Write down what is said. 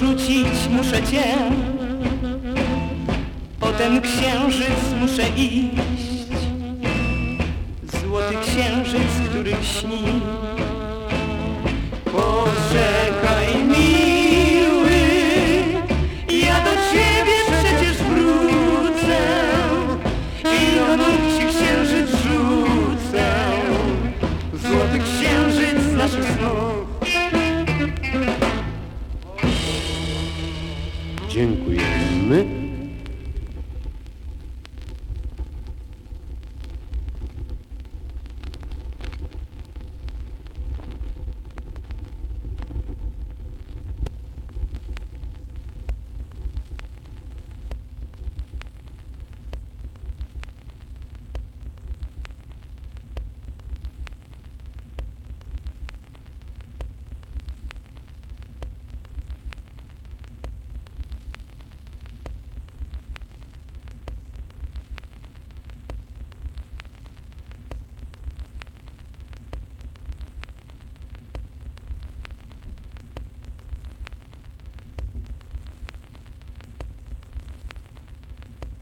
porzucić muszę cię. Potem księżyc muszę iść. Złoty księżyc, który śni. Poczekaj miły. Ja do ciebie przecież wrócę. I Dziękujemy.